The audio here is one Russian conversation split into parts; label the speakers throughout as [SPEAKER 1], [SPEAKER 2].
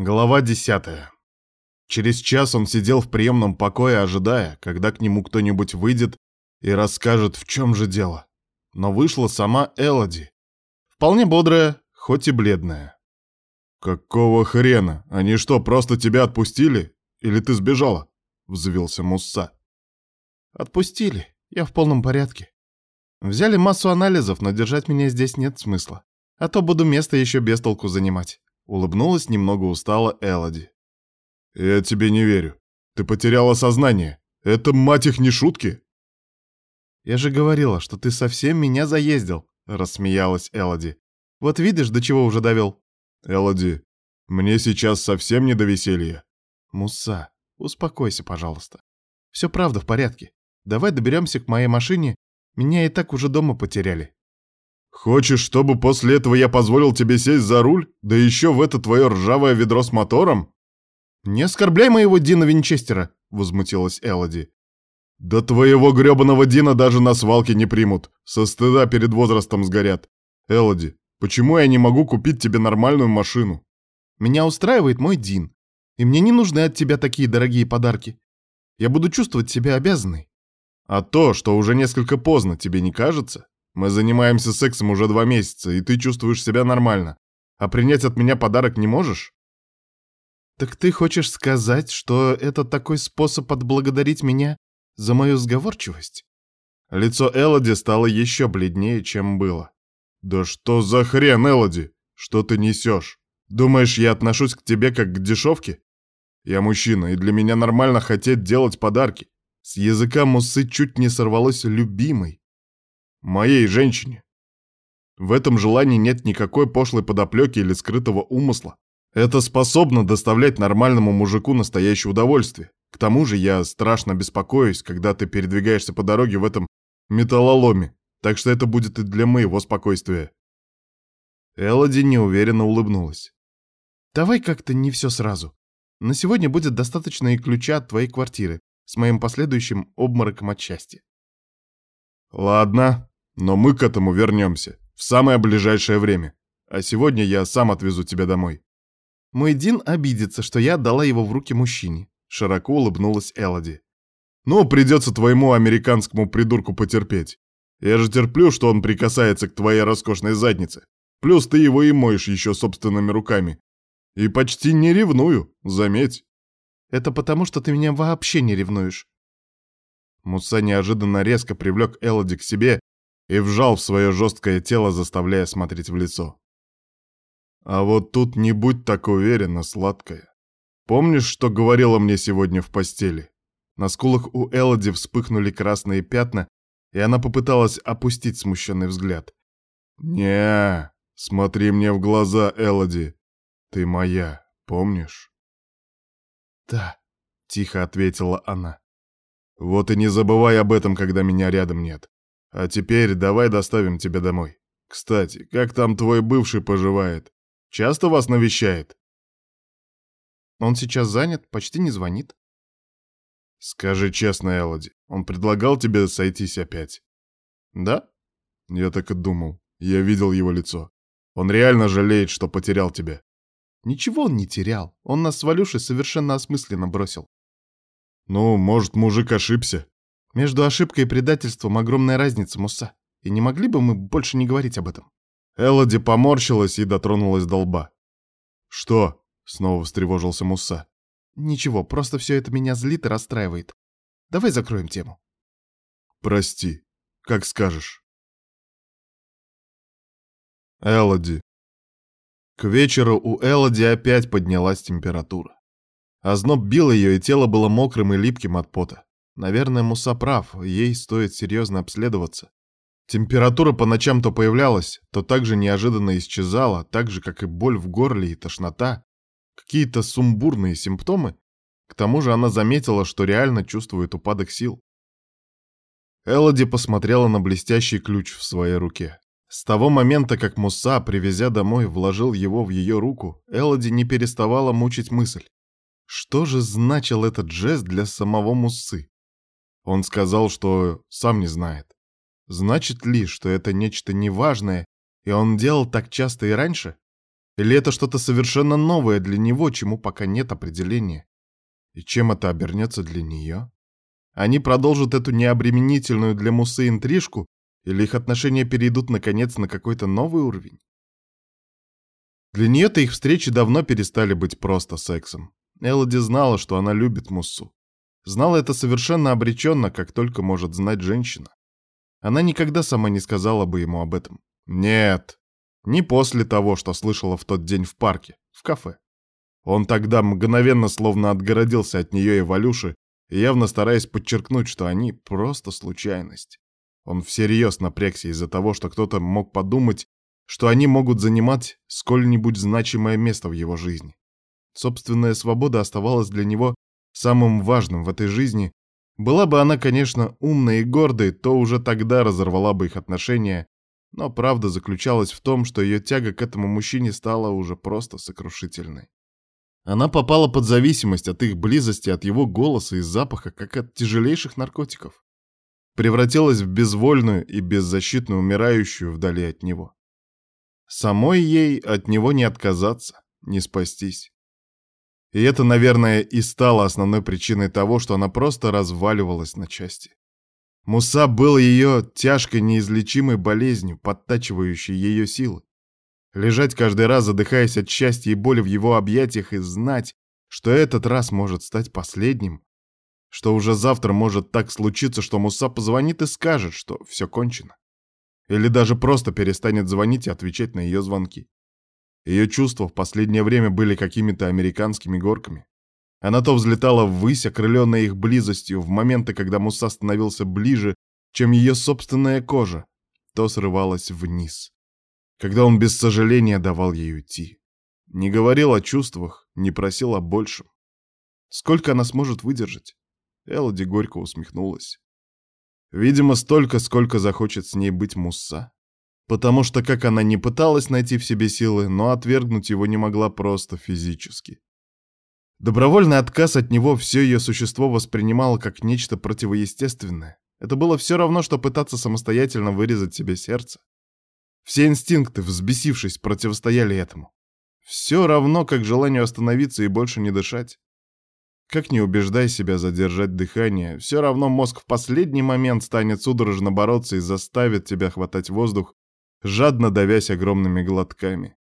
[SPEAKER 1] Глава десятая. Через час он сидел в приемном покое, ожидая, когда к нему кто-нибудь выйдет и расскажет, в чем же дело. Но вышла сама Элоди. Вполне бодрая, хоть и бледная. «Какого хрена? Они что, просто тебя отпустили? Или ты сбежала?» — взвился Мусса.
[SPEAKER 2] «Отпустили. Я в полном порядке. Взяли массу анализов, но держать меня здесь нет смысла. А то буду место еще без толку занимать. Улыбнулась немного устала Элоди.
[SPEAKER 1] «Я тебе не верю. Ты потеряла сознание. Это, мать их, не шутки!»
[SPEAKER 2] «Я же говорила, что ты совсем меня заездил», — рассмеялась Элоди. «Вот видишь, до чего уже довел».
[SPEAKER 1] «Элоди, мне сейчас совсем не до веселья».
[SPEAKER 2] «Муса, успокойся, пожалуйста. Все правда в порядке. Давай доберемся к моей машине. Меня и так уже дома потеряли.
[SPEAKER 1] Хочешь, чтобы после этого я позволил тебе сесть за руль? Да еще в это твое ржавое ведро с мотором?
[SPEAKER 2] Не оскорбляй моего Дина Винчестера, возмутилась Элоди.
[SPEAKER 1] Да твоего гребаного Дина даже на свалке не примут. Со стыда перед возрастом сгорят. Элоди, почему я не могу купить тебе нормальную машину?
[SPEAKER 2] Меня устраивает мой Дин. И мне не нужны от тебя такие дорогие подарки. Я буду чувствовать себя обязанной.
[SPEAKER 1] А то, что уже несколько поздно, тебе не кажется? Мы занимаемся сексом уже два месяца, и ты чувствуешь себя нормально. А принять от меня подарок не можешь?
[SPEAKER 2] Так ты хочешь сказать, что это такой способ отблагодарить меня за мою сговорчивость?
[SPEAKER 1] Лицо Элоди стало еще бледнее, чем было. Да что за хрен, Элоди? Что ты несешь? Думаешь, я отношусь к тебе как к дешевке? Я мужчина, и для меня нормально хотеть делать подарки. С языка Мусы чуть не сорвалось «любимый». Моей женщине. В этом желании нет никакой пошлой подоплеки или скрытого умысла. Это способно доставлять нормальному мужику настоящее удовольствие. К тому же я страшно беспокоюсь, когда ты передвигаешься по дороге в этом металлоломе, так что это будет и для моего спокойствия. Элоди неуверенно улыбнулась.
[SPEAKER 2] «Давай как-то не все сразу. На сегодня будет достаточно и ключа от твоей квартиры с моим последующим обмороком от счастья».
[SPEAKER 1] «Ладно, но мы к этому вернемся в самое ближайшее время. А сегодня я сам отвезу тебя домой.
[SPEAKER 2] Мой Дин обидится, что я отдала его в руки мужчине. Широко улыбнулась Элоди.
[SPEAKER 1] Ну, придется твоему американскому придурку потерпеть. Я же терплю, что он прикасается к твоей роскошной заднице. Плюс ты его и моешь еще собственными руками. И почти не ревную, заметь.
[SPEAKER 2] Это потому, что ты меня вообще не ревнуешь.
[SPEAKER 1] Муса неожиданно резко привлек Элоди к себе и вжал в свое жесткое тело, заставляя смотреть в лицо. А вот тут не будь так уверена, сладкая. Помнишь, что говорила мне сегодня в постели? На скулах у Элоди вспыхнули красные пятна, и она попыталась опустить смущенный взгляд. не смотри мне в глаза, Элоди. Ты моя, помнишь?»
[SPEAKER 2] «Да», — тихо ответила она.
[SPEAKER 1] «Вот и не забывай об этом, когда меня рядом нет. А теперь давай доставим тебя домой. Кстати, как там твой бывший поживает? Часто вас навещает?
[SPEAKER 2] Он сейчас занят, почти не звонит.
[SPEAKER 1] Скажи честно, Элоди, он предлагал тебе сойтись опять?
[SPEAKER 2] Да?
[SPEAKER 1] Я так и думал. Я видел его лицо. Он реально жалеет, что потерял тебя.
[SPEAKER 2] Ничего он не терял. Он нас с Валюшей совершенно осмысленно бросил.
[SPEAKER 1] Ну, может, мужик ошибся.
[SPEAKER 2] Между ошибкой и предательством огромная разница, Муса. И не могли бы мы больше не говорить об этом?
[SPEAKER 1] Элоди поморщилась и дотронулась до лба. «Что?» — снова встревожился Муса.
[SPEAKER 2] «Ничего, просто все это меня злит и расстраивает. Давай закроем тему».
[SPEAKER 1] «Прости. Как скажешь». Элоди. К вечеру у Элоди опять поднялась температура. Озноб бил ее, и тело было мокрым и липким от пота. Наверное, Муса прав, ей стоит серьезно обследоваться. Температура по ночам то появлялась, то также неожиданно исчезала, так же, как и боль в горле и тошнота. Какие-то сумбурные симптомы. К тому же она заметила, что реально чувствует упадок сил. Элоди посмотрела на блестящий ключ в своей руке. С того момента, как Муса, привезя домой, вложил его в ее руку, Элоди не переставала мучить мысль. Что же значил этот жест для самого Мусы? Он сказал, что сам не знает. Значит ли, что это нечто неважное, и он делал так часто и раньше? Или это что-то совершенно новое для него, чему пока нет определения? И чем это обернется для нее? Они продолжат эту необременительную для Мусы интрижку, или их отношения перейдут наконец на какой-то новый уровень? Для нее-то их встречи давно перестали быть просто сексом. Элоди знала, что она любит Муссу. Знала это совершенно обреченно, как только может знать женщина. Она никогда сама не сказала бы ему об этом. Нет, не после того, что слышала в тот день в парке, в кафе. Он тогда мгновенно словно отгородился от нее и Валюши, явно стараясь подчеркнуть, что они просто случайность. Он всерьез напрягся из-за того, что кто-то мог подумать, что они могут занимать сколь-нибудь значимое место в его жизни. Собственная свобода оставалась для него самым важным в этой жизни. Была бы она, конечно, умной и гордой, то уже тогда разорвала бы их отношения, но правда заключалась в том, что ее тяга к этому мужчине стала уже просто сокрушительной. Она попала под зависимость от их близости, от его голоса и запаха, как от тяжелейших наркотиков. Превратилась в безвольную и беззащитную умирающую вдали от него. Самой ей от него не отказаться, не спастись. И это, наверное, и стало основной причиной того, что она просто разваливалась на части. Муса был ее тяжкой неизлечимой болезнью, подтачивающей ее силы. Лежать каждый раз, задыхаясь от счастья и боли в его объятиях, и знать, что этот раз может стать последним, что уже завтра может так случиться, что Муса позвонит и скажет, что все кончено. Или даже просто перестанет звонить и отвечать на ее звонки. Ее чувства в последнее время были какими-то американскими горками. Она то взлетала ввысь, окрыленная их близостью, в моменты, когда Муса становился ближе, чем ее собственная кожа, то срывалась вниз. Когда он без сожаления давал ей уйти. Не говорил о чувствах, не просил о большем. Сколько она сможет выдержать? Элоди горько усмехнулась. Видимо, столько, сколько захочет с ней быть Мусса. Потому что, как она не пыталась найти в себе силы, но отвергнуть его не могла просто физически. Добровольный отказ от него все ее существо воспринимало как нечто противоестественное. Это было все равно, что пытаться самостоятельно вырезать себе сердце. Все инстинкты, взбесившись, противостояли этому. Все равно, как желанию остановиться и больше не дышать. Как не убеждай себя задержать дыхание, все равно мозг в последний момент станет судорожно бороться и заставит тебя хватать воздух, жадно давясь огромными глотками.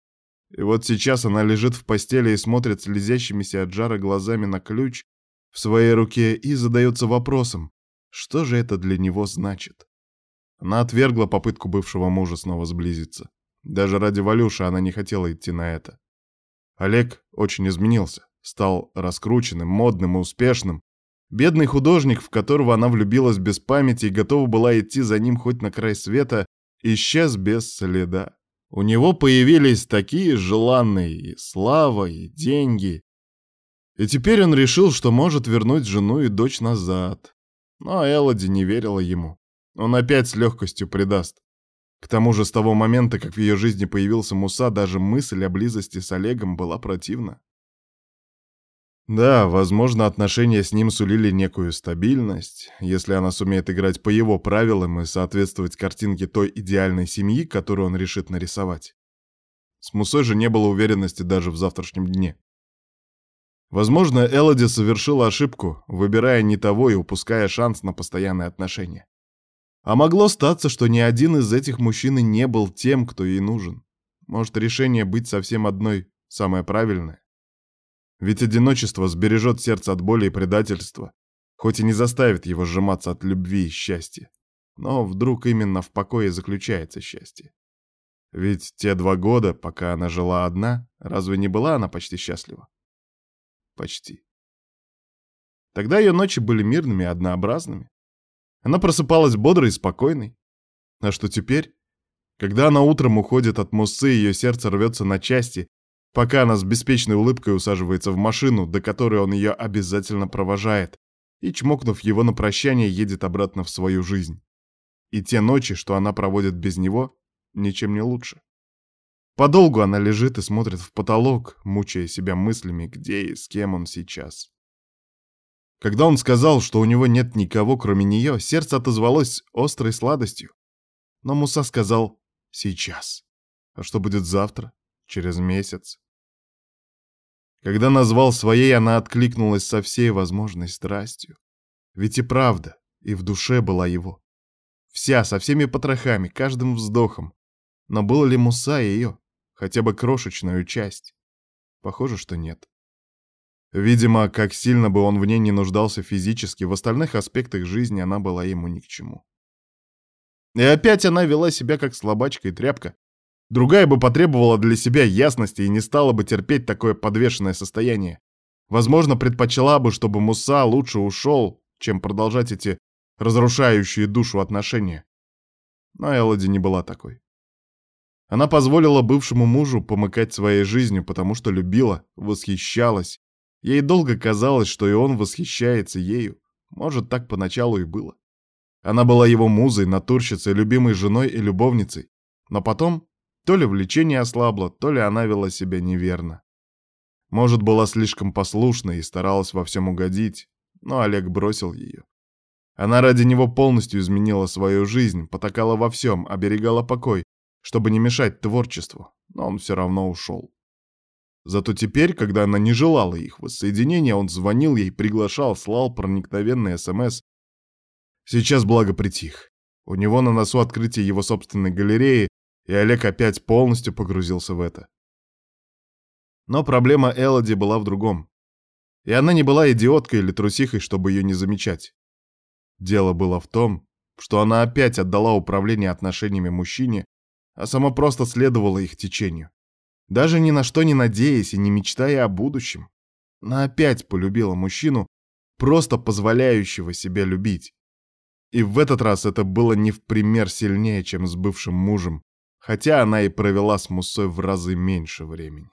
[SPEAKER 1] И вот сейчас она лежит в постели и смотрит слезящимися от жара глазами на ключ в своей руке и задается вопросом, что же это для него значит. Она отвергла попытку бывшего мужа снова сблизиться. Даже ради Валюши она не хотела идти на это. Олег очень изменился стал раскрученным, модным и успешным. Бедный художник, в которого она влюбилась без памяти и готова была идти за ним хоть на край света, исчез без следа. У него появились такие желанные и слава, и деньги. И теперь он решил, что может вернуть жену и дочь назад. Но Элоди не верила ему. Он опять с легкостью предаст. К тому же с того момента, как в ее жизни появился Муса, даже мысль о близости с Олегом была противна. Да, возможно, отношения с ним сулили некую стабильность, если она сумеет играть по его правилам и соответствовать картинке той идеальной семьи, которую он решит нарисовать. С Мусой же не было уверенности даже в завтрашнем дне. Возможно, Элоди совершила ошибку, выбирая не того и упуская шанс на постоянные отношения. А могло статься, что ни один из этих мужчин и не был тем, кто ей нужен. Может, решение быть совсем одной самое правильное? Ведь одиночество сбережет сердце от боли и предательства, хоть и не заставит его сжиматься от любви и счастья. Но вдруг именно в покое заключается счастье. Ведь те два года, пока она жила одна, разве не была она почти счастлива? Почти. Тогда ее ночи были мирными и однообразными. Она просыпалась бодрой и спокойной. А что теперь? Когда она утром уходит от Муссы, ее сердце рвется на части, пока она с беспечной улыбкой усаживается в машину, до которой он ее обязательно провожает, и, чмокнув его на прощание, едет обратно в свою жизнь. И те ночи, что она проводит без него, ничем не лучше. Подолгу она лежит и смотрит в потолок, мучая себя мыслями, где и с кем он сейчас. Когда он сказал, что у него нет никого, кроме нее, сердце отозвалось острой сладостью. Но Муса сказал «сейчас». А что будет завтра? через месяц. Когда назвал своей, она откликнулась со всей возможной страстью. Ведь и правда, и в душе была его. Вся, со всеми потрохами, каждым вздохом. Но был ли Муса ее, хотя бы крошечную часть? Похоже, что нет. Видимо, как сильно бы он в ней не нуждался физически, в остальных аспектах жизни она была ему ни к чему. И опять она вела себя как слабачка и тряпка, Другая бы потребовала для себя ясности и не стала бы терпеть такое подвешенное состояние. Возможно, предпочла бы, чтобы Муса лучше ушел, чем продолжать эти разрушающие душу отношения. Но Элоди не была такой. Она позволила бывшему мужу помыкать своей жизнью, потому что любила, восхищалась. Ей долго казалось, что и он восхищается ею. Может, так поначалу и было. Она была его музой, натурщицей, любимой женой и любовницей. Но потом то ли влечение ослабло, то ли она вела себя неверно. Может, была слишком послушной и старалась во всем угодить, но Олег бросил ее. Она ради него полностью изменила свою жизнь, потакала во всем, оберегала покой, чтобы не мешать творчеству, но он все равно ушел. Зато теперь, когда она не желала их воссоединения, он звонил ей, приглашал, слал проникновенный СМС. Сейчас благо притих. У него на носу открытие его собственной галереи, и Олег опять полностью погрузился в это. Но проблема Элоди была в другом. И она не была идиоткой или трусихой, чтобы ее не замечать. Дело было в том, что она опять отдала управление отношениями мужчине, а сама просто следовала их течению. Даже ни на что не надеясь и не мечтая о будущем. Она опять полюбила мужчину, просто позволяющего себя любить. И в этот раз это было не в пример сильнее, чем с бывшим мужем, хотя она и провела с Муссой в разы меньше времени.